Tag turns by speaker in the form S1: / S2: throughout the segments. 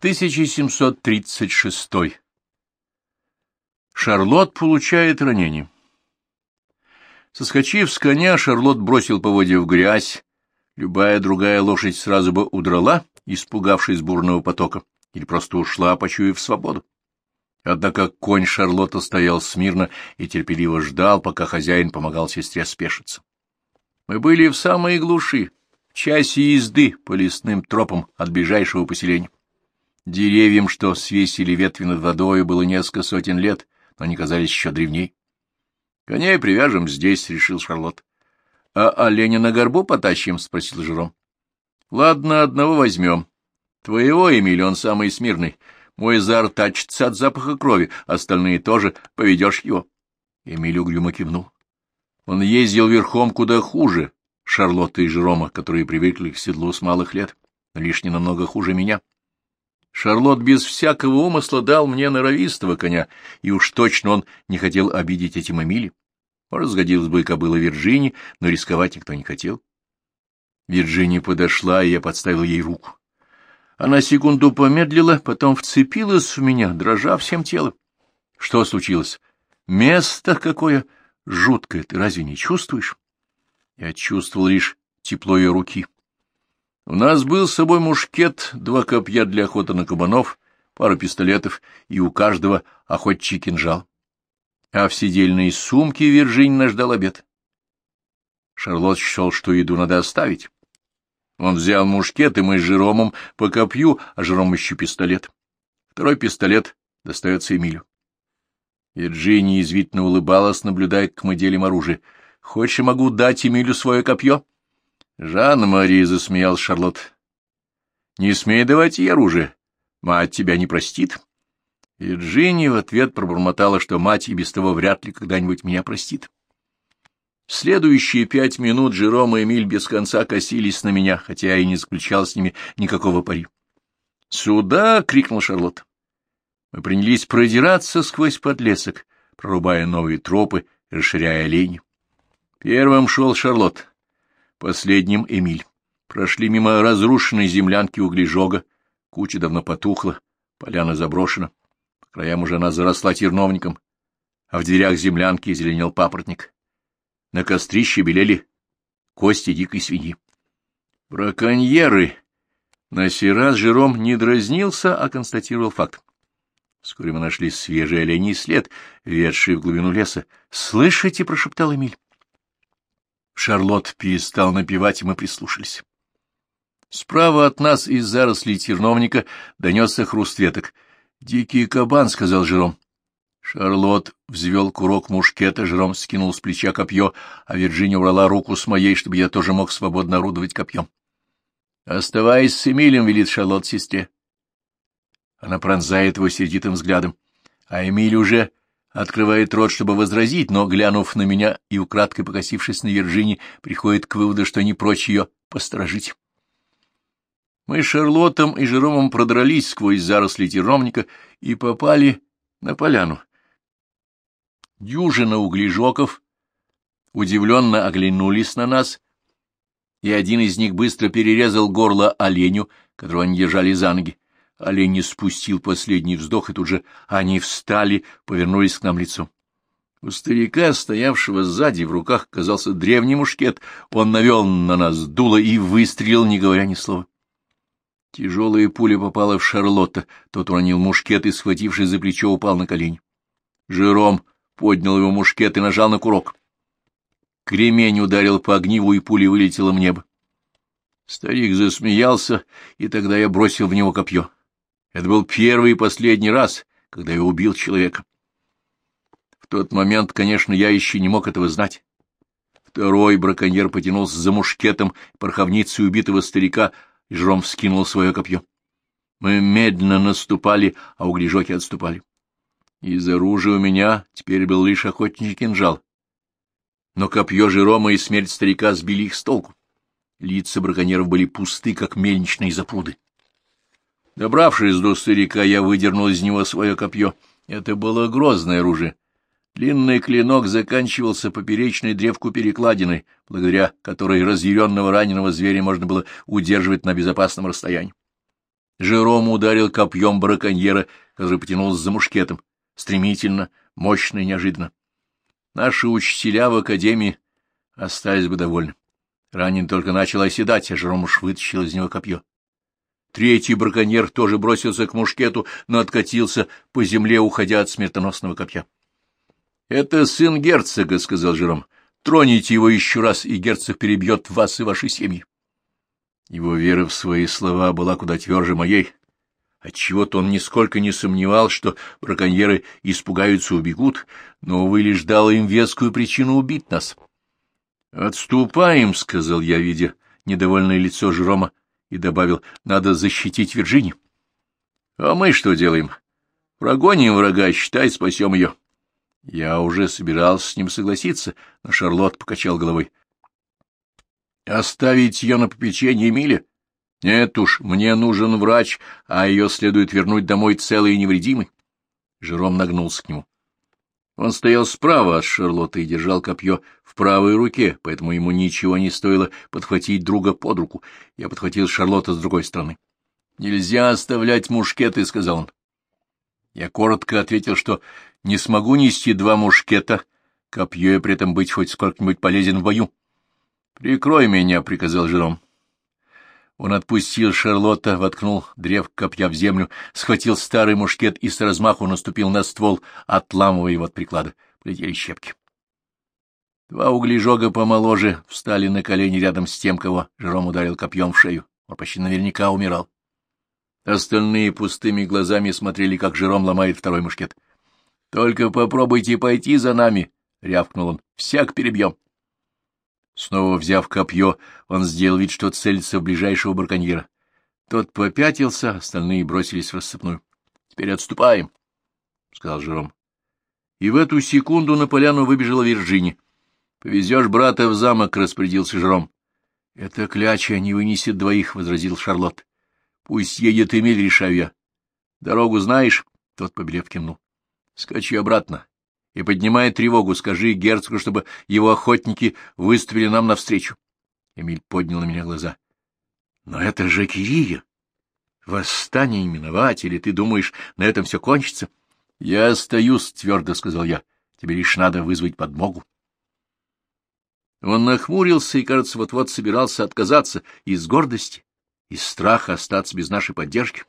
S1: 1736. Шарлот получает ранение. Соскочив с коня, Шарлот бросил поводья в грязь. Любая другая лошадь сразу бы удрала, испугавшись бурного потока, или просто ушла, почуяв свободу. Однако конь Шарлотта стоял смирно и терпеливо ждал, пока хозяин помогал сестре спешиться. Мы были в самой глуши, в часе езды по лесным тропам от ближайшего поселения. Деревьям, что свесили ветви над водой, было несколько сотен лет, но они казались еще древней. — Коней привяжем здесь, — решил Шарлот. — А оленя на горбу потащим? — спросил Жером. — Ладно, одного возьмем. Твоего, Эмиль, он самый смирный. Мой зар тачится от запаха крови, остальные тоже. Поведешь его. Эмиль угрюмо кивнул. Он ездил верхом куда хуже Шарлотты и Жерома, которые привыкли к седлу с малых лет, не намного хуже меня. Шарлот без всякого умысла дал мне норовистого коня, и уж точно он не хотел обидеть этим Эмили. Разгодилась бы кобыла Вирджини, но рисковать никто не хотел. Вирджиния подошла, и я подставил ей руку. Она секунду помедлила, потом вцепилась в меня, дрожа всем телом. Что случилось? Место какое жуткое, ты разве не чувствуешь? Я чувствовал лишь тепло ее руки. У нас был с собой мушкет, два копья для охоты на кабанов, пара пистолетов и у каждого охотчий кинжал. А в сидельной сумке Вирджинина ждал обед. Шарлот счел, что еду надо оставить. Он взял мушкет, и мы с Жеромом по копью, а Жером еще пистолет. Второй пистолет достается Эмилю. Вирджиния извительно улыбалась, наблюдая, как мы делим оружие. — Хочешь, могу дать Эмилю свое копье? — Жанна-Мария засмеял Шарлотт. — Не смей давать ей оружие. Мать тебя не простит. И Джинни в ответ пробормотала, что мать и без того вряд ли когда-нибудь меня простит. Следующие пять минут Жером и Эмиль без конца косились на меня, хотя я и не заключал с ними никакого пари. «Сюда!» — крикнул Шарлотт. Мы принялись продираться сквозь подлесок, прорубая новые тропы расширяя олени. Первым шел Шарлотт последним Эмиль. Прошли мимо разрушенной землянки углежога, куча давно потухла, поляна заброшена, по краям уже она заросла терновником, а в дверях землянки зеленел папоротник. На кострище белели кости дикой свиньи. Браконьеры! На сей раз Жером не дразнился, а констатировал факт. Вскоре мы нашли свежий оленей след, ведший в глубину леса. «Слышите?» — прошептал Эмиль. Шарлот перестал напевать, и мы прислушались. Справа от нас из зарослей терновника донесся хруст веток. — Дикий кабан, — сказал Жером. Шарлот взвел курок мушкета, Жером скинул с плеча копье, а Вирджиния убрала руку с моей, чтобы я тоже мог свободно орудовать копьем. — Оставайся с Эмилем, — велит Шарлот сестре. Она пронзает его сердитым взглядом, а Эмиль уже открывает рот, чтобы возразить, но, глянув на меня и украдкой покосившись на Вирджини, приходит к выводу, что не прочь ее посторожить. Мы с Шарлоттом и Жеромом продрались сквозь заросли терновника и попали на поляну. Дюжина углежоков удивленно оглянулись на нас, и один из них быстро перерезал горло оленю, которого они держали за ноги. Олень спустил последний вздох, и тут же они встали, повернулись к нам лицом. У старика, стоявшего сзади, в руках оказался древний мушкет. Он навел на нас дуло и выстрелил, не говоря ни слова. Тяжелая пуля попала в Шарлотта. Тот уронил мушкет и, схватившись за плечо, упал на колени. Жером поднял его мушкет и нажал на курок. Кремень ударил по огниву, и пуля вылетела в небо. Старик засмеялся, и тогда я бросил в него копье. Это был первый и последний раз, когда я убил человека. В тот момент, конечно, я еще не мог этого знать. Второй браконьер потянулся за мушкетом пороховницей убитого старика, и жром вскинул свое копье. Мы медленно наступали, а углежоки отступали. Из оружия у меня теперь был лишь охотничий кинжал. Но копье Жерома и смерть старика сбили их с толку. Лица браконьеров были пусты, как мельничные запруды. Добравшись до старика, я выдернул из него свое копье. Это было грозное оружие. Длинный клинок заканчивался поперечной древку перекладиной, благодаря которой разъяренного раненого зверя можно было удерживать на безопасном расстоянии. Жером ударил копьем браконьера, который потянулся за мушкетом. Стремительно, мощно и неожиданно. Наши учителя в академии остались бы довольны. Ранен только начал оседать, а Жером уж вытащил из него копье. Третий браконьер тоже бросился к мушкету, но откатился по земле, уходя от смертоносного копья. — Это сын герцога, — сказал Жером. — Троните его еще раз, и герцог перебьет вас и ваши семьи. Его вера в свои слова была куда тверже моей. Отчего-то он нисколько не сомневал, что браконьеры испугаются и убегут, но, увы, лишь дал им вескую причину убить нас. — Отступаем, — сказал я, видя недовольное лицо Жерома, и добавил, — надо защитить Вирджини. — А мы что делаем? Прогоним врага, считай, спасем ее. Я уже собирался с ним согласиться, но Шарлотт покачал головой. Оставить ее на попечение Эмиля? Нет уж, мне нужен врач, а ее следует вернуть домой целой и невредимой. Жером нагнулся к нему. Он стоял справа от Шарлотты и держал копье в правой руке, поэтому ему ничего не стоило подхватить друга под руку. Я подхватил Шарлотта с другой стороны. — Нельзя оставлять мушкеты, — сказал он. Я коротко ответил, что не смогу нести два мушкета, копье и при этом быть хоть сколько-нибудь полезен в бою. «Прикрой меня», — приказал Жером. Он отпустил Шарлотта, воткнул древ копья в землю, схватил старый мушкет и с размаху наступил на ствол, отламывая его от приклада. Полетели щепки. Два углежога помоложе встали на колени рядом с тем, кого Жером ударил копьем в шею. Он почти наверняка умирал. Остальные пустыми глазами смотрели, как Жером ломает второй мушкет. — Только попробуйте пойти за нами, — рявкнул он. — Всяк перебьем. Снова взяв копье, он сделал вид, что целится в ближайшего браконьера. Тот попятился, остальные бросились в рассыпную. — Теперь отступаем, — сказал Жером. И в эту секунду на поляну выбежала Вирджини. — Повезешь брата в замок, — распорядился Жером. — Это кляча не вынесет двоих, — возразил Шарлотт. — Пусть едет Эмиль, решаю я. — Дорогу знаешь? — тот побелев кивнул. — Скачи обратно и, поднимая тревогу, скажи герцогу, чтобы его охотники выступили нам навстречу. Эмиль поднял на меня глаза. — Но это же Кирия! Восстание именовать, или ты думаешь, на этом все кончится? — Я остаюсь, — твердо сказал я. — Тебе лишь надо вызвать подмогу. Он нахмурился и, кажется, вот-вот собирался отказаться из гордости, из страха остаться без нашей поддержки.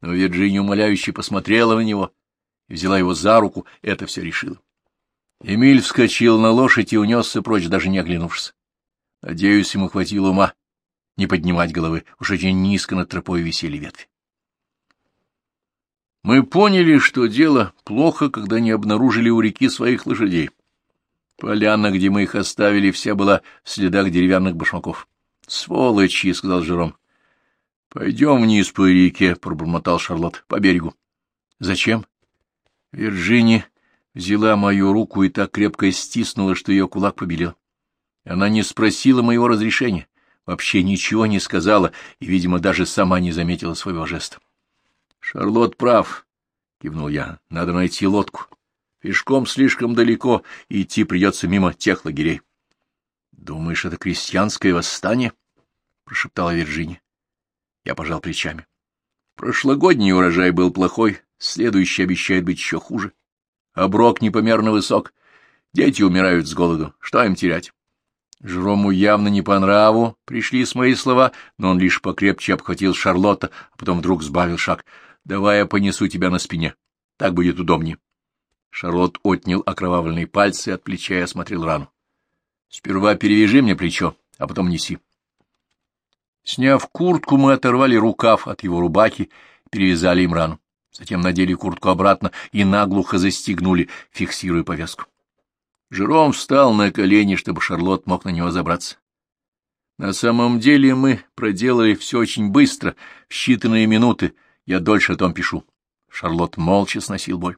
S1: Но Вирджиния умоляюще посмотрела на него взяла его за руку, это все решило. Эмиль вскочил на лошадь и унесся прочь, даже не оглянувшись. Надеюсь, ему хватило ума не поднимать головы, уж очень низко над тропой висели ветви. Мы поняли, что дело плохо, когда не обнаружили у реки своих лошадей. Поляна, где мы их оставили, вся была в следах деревянных башмаков. — Сволочи! — сказал Жером. — Пойдем вниз по реке, — пробормотал Шарлотт, — по берегу. — Зачем? Вирджини взяла мою руку и так крепко стиснула, что ее кулак побелел. Она не спросила моего разрешения, вообще ничего не сказала и, видимо, даже сама не заметила своего жеста. — Шарлот прав, — кивнул я, — надо найти лодку. Пешком слишком далеко, и идти придется мимо тех лагерей. — Думаешь, это крестьянское восстание? — прошептала Вирджиния. Я пожал плечами. Прошлогодний урожай был плохой, следующий обещает быть еще хуже. Оброк непомерно высок. Дети умирают с голоду. Что им терять? Жерому явно не по нраву пришли с мои слова, но он лишь покрепче обхватил Шарлотта, а потом вдруг сбавил шаг. — Давай я понесу тебя на спине. Так будет удобнее. Шарлотт отнял окровавленные пальцы от плеча и осмотрел рану. — Сперва перевяжи мне плечо, а потом неси. Сняв куртку, мы оторвали рукав от его рубахи и перевязали им рану. Затем надели куртку обратно и наглухо застегнули, фиксируя повязку. Жером встал на колени, чтобы Шарлот мог на него забраться. На самом деле мы проделали все очень быстро, в считанные минуты. Я дольше о том пишу. Шарлот молча сносил боль.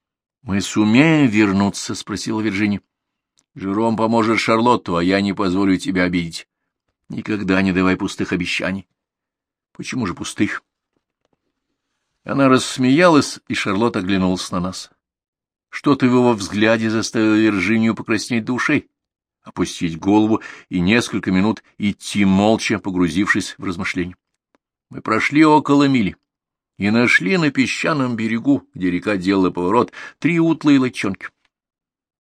S1: — Мы сумеем вернуться? — спросила Вирджиния. — Жером поможет Шарлотту, а я не позволю тебя обидеть. Никогда не давай пустых обещаний. — Почему же пустых? Она рассмеялась, и Шарлотт оглянулся на нас. Что-то в его взгляде заставило Виржинию покраснеть до ушей, опустить голову и несколько минут идти молча, погрузившись в размышления. Мы прошли около мили и нашли на песчаном берегу, где река делала поворот, три утлые лодчонки.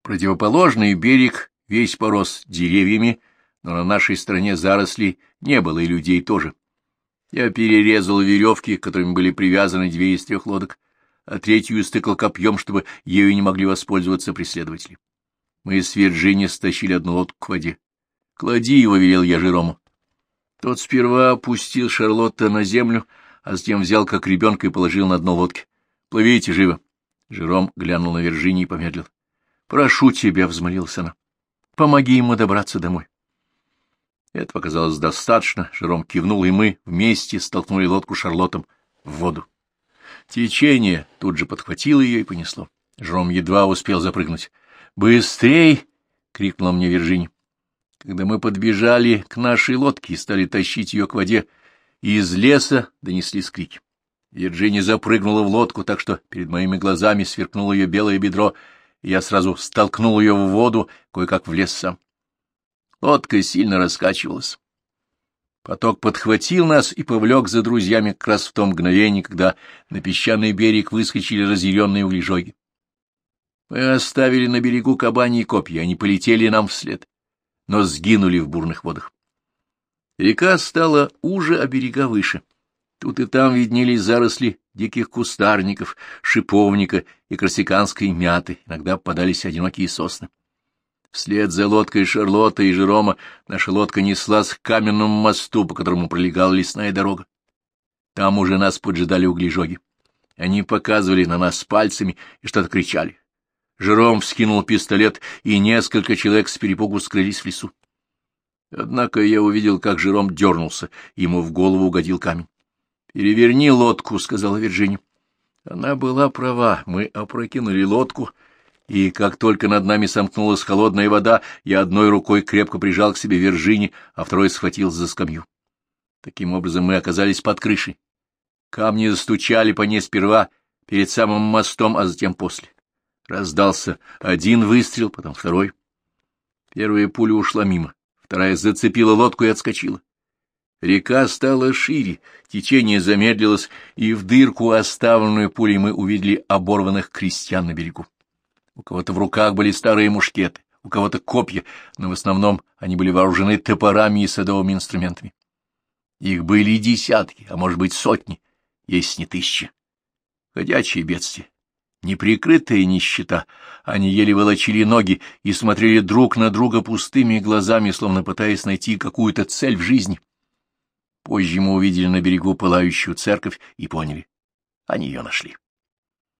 S1: Противоположный берег весь порос деревьями, но на нашей стороне зарослей не было, и людей тоже. Я перерезал веревки, которыми были привязаны две из трех лодок, а третью стыкал копьем, чтобы ею не могли воспользоваться преследователи. Мы с Вирджини стащили одну лодку к воде. — Клади его, — велел я Жерому. Тот сперва опустил Шарлотта на землю, а затем взял как ребенка и положил на дно лодки. — Плывите живо. Жером глянул на Вирджини и помедлил. — Прошу тебя, — взмолился она, — помоги ему добраться домой. Это показалось достаточно. Жером кивнул, и мы вместе столкнули лодку Шарлоттом в воду. Течение тут же подхватило ее и понесло. Жером едва успел запрыгнуть. «Быстрей!» — крикнула мне Виржини. Когда мы подбежали к нашей лодке и стали тащить ее к воде, из леса донеслись крики. Вирджиния запрыгнула в лодку, так что перед моими глазами сверкнуло ее белое бедро, и я сразу столкнул ее в воду, кое-как влез сам. Лодка сильно раскачивалась. Поток подхватил нас и повлек за друзьями как раз в том мгновении, когда на песчаный берег выскочили разъяренные углежоги. Мы оставили на берегу кабани и копья, они полетели нам вслед, но сгинули в бурных водах. Река стала уже, а берега выше. Тут и там виднелись заросли диких кустарников, шиповника и корсиканской мяты, иногда попадались одинокие сосны. Вслед за лодкой Шарлотта и Жерома наша лодка неслась к каменному мосту, по которому пролегала лесная дорога. Там уже нас поджидали углежоги. Они показывали на нас пальцами и что-то кричали. Жером вскинул пистолет, и несколько человек с перепугу скрылись в лесу. Однако я увидел, как Жером дернулся, ему в голову угодил камень. — Переверни лодку, — сказала Вирджиния. Она была права, мы опрокинули лодку — и как только над нами сомкнулась холодная вода, я одной рукой крепко прижал к себе Вержини, а второй схватил за скамью. Таким образом мы оказались под крышей. Камни застучали по ней сперва перед самым мостом, а затем после. Раздался один выстрел, потом второй. Первая пуля ушла мимо, вторая зацепила лодку и отскочила. Река стала шире, течение замедлилось, и в дырку, оставленную пулей, мы увидели оборванных крестьян на берегу. У кого-то в руках были старые мушкеты, у кого-то копья, но в основном они были вооружены топорами и садовыми инструментами. Их были десятки, а может быть сотни, есть не тысячи. Ходячие бедствия, неприкрытая нищета, они еле волочили ноги и смотрели друг на друга пустыми глазами, словно пытаясь найти какую-то цель в жизни. Позже мы увидели на берегу пылающую церковь и поняли, они ее нашли.